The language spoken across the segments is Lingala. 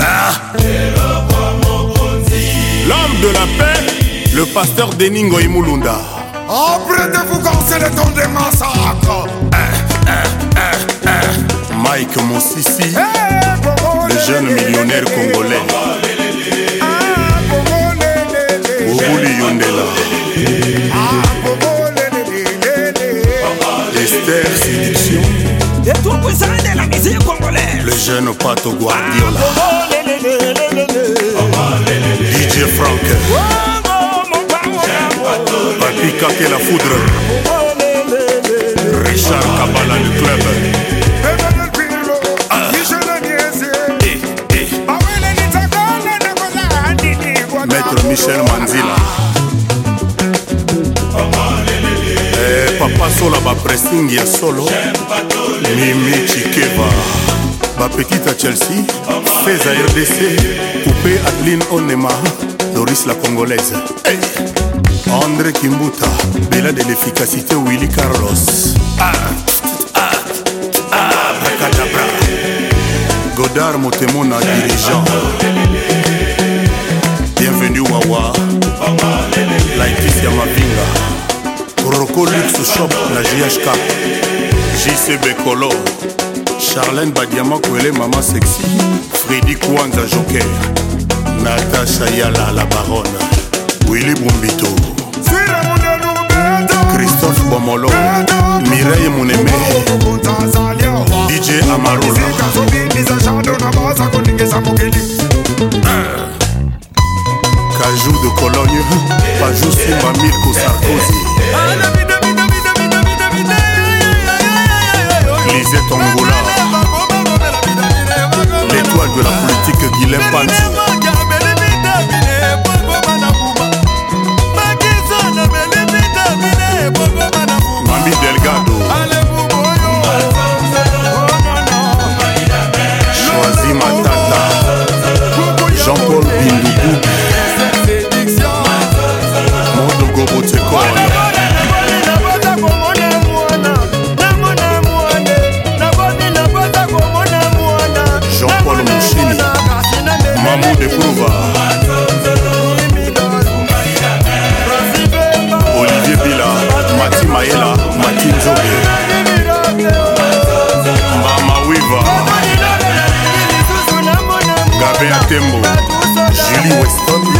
Ah. L'homme de la paix, le pasteur Deningo Imulunda. Apprêtez-vous quand c'est le temps des massacres. Mike Mosisi, eh, le jeune millionnaire congolais. Ah, Obuli Yondela. les jeunes au pato Guardiola. DJ Frank. Papi Kaké la foudre. Richard Kabbalah du club. maître Michel Manzila. Eh, papa Sola ba pressing ya solo. Mimi Chikeba. bapekite ya chelsea feza rdc coupe adeline onema doris la congolaise hey. andré kimbuta bela de l'efficacité willy carlos ah, ah, ah, bracadabra godard motemona dirigeant bienvenu wawa laetitia mavinga roko luxe shop na jhk jc bekolo charlene badiama koele mama sexy fredi kwanza joker natasha yala la baronne willi brumbito christophe bomolo mireille moneme dj amarola kajou de cologne pajou simba mirko sarkozy nzobe mama wiva gabe ya tembo julie weston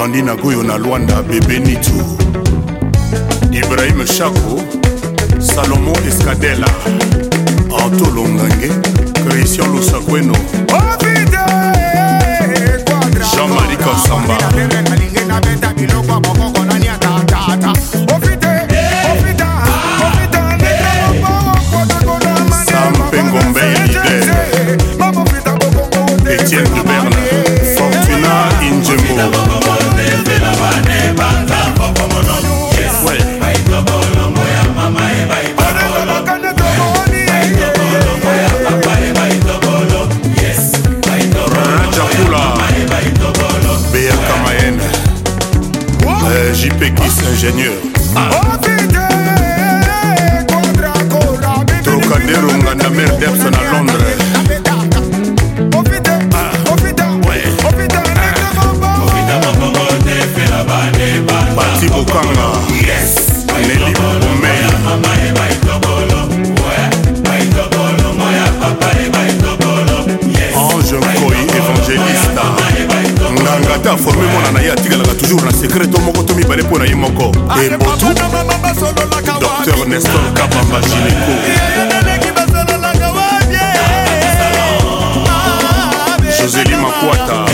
rolandi nagoyo na lwanda bebe nitu ibrahim shako salomo escadela anto longange christian lusakweno jean-marie konsamba euh, JP Kiss, ingénieur. Trocadero, Nganda, Mère Debson à Londres. bati bokanga neli bomei ange nkoi évangélista nganga ata forme mwana na ye atikalaka jour na sekreto moko to mibale mpo na ye moko ebotu dr nestor kabamba gineko joseli makwata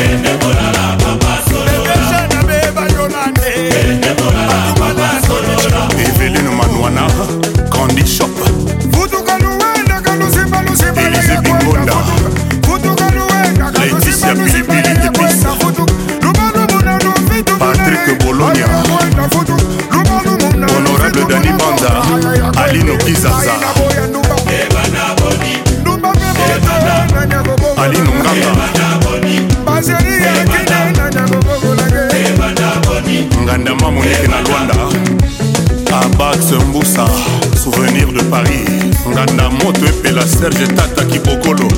kinshasa souvenir de paris nganda moto epela serge tata kibokolo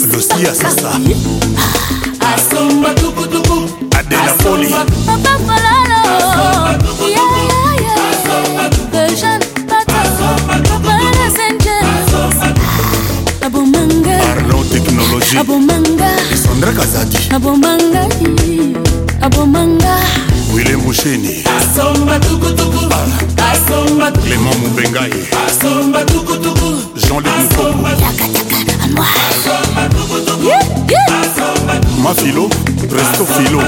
losi ya sasa adela poli Cheni Clément Moubengaï Jean-Luc Moukoko Ma philo, resto philo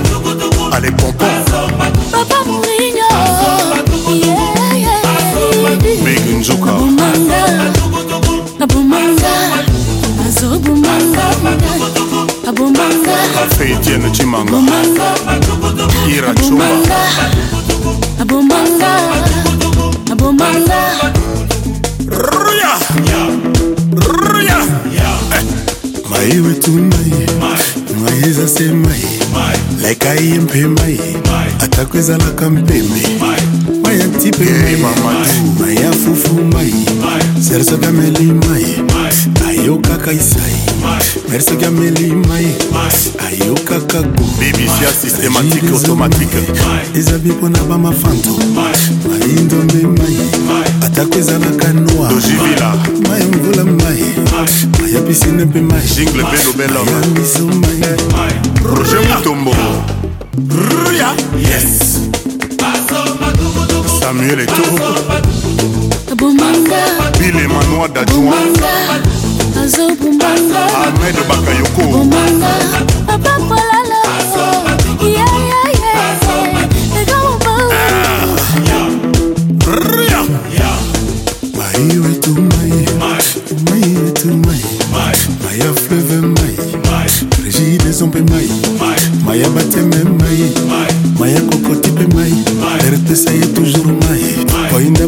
Allez pompon Papa meka ye mpema ye atako ezalaka mpembe maya ntipembe mamatu maya fufu mai sersoki ameli mai ayokaka isai mersoki ameli mai ayokaka go bibisia systématique automatique ezabi mpona bamafanto maindombe mai atako ezalaka noa mai mvula mai bayebisine mpe majingle belo belomyambisomai roje mutombo ruya yes samuel eto bile manoa dadjoin ahmed bakayoko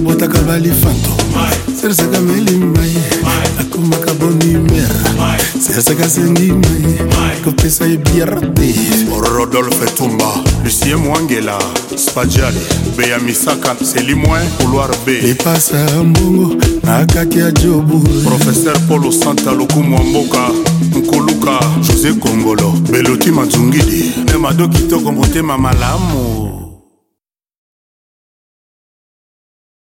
ebotaka balifanto serseka melima ye akomaka bonimer serseka sengima ye kopesa ye biarte rodolphe tumba lucie mwangela spajal beya misaka selimoin couloir b lipasa ya mbongo nakaki ya jobu professeur polo santa lokumu wa mboka nkoluka josé kongolo beloti mazungidi me mado kitoko motema malamu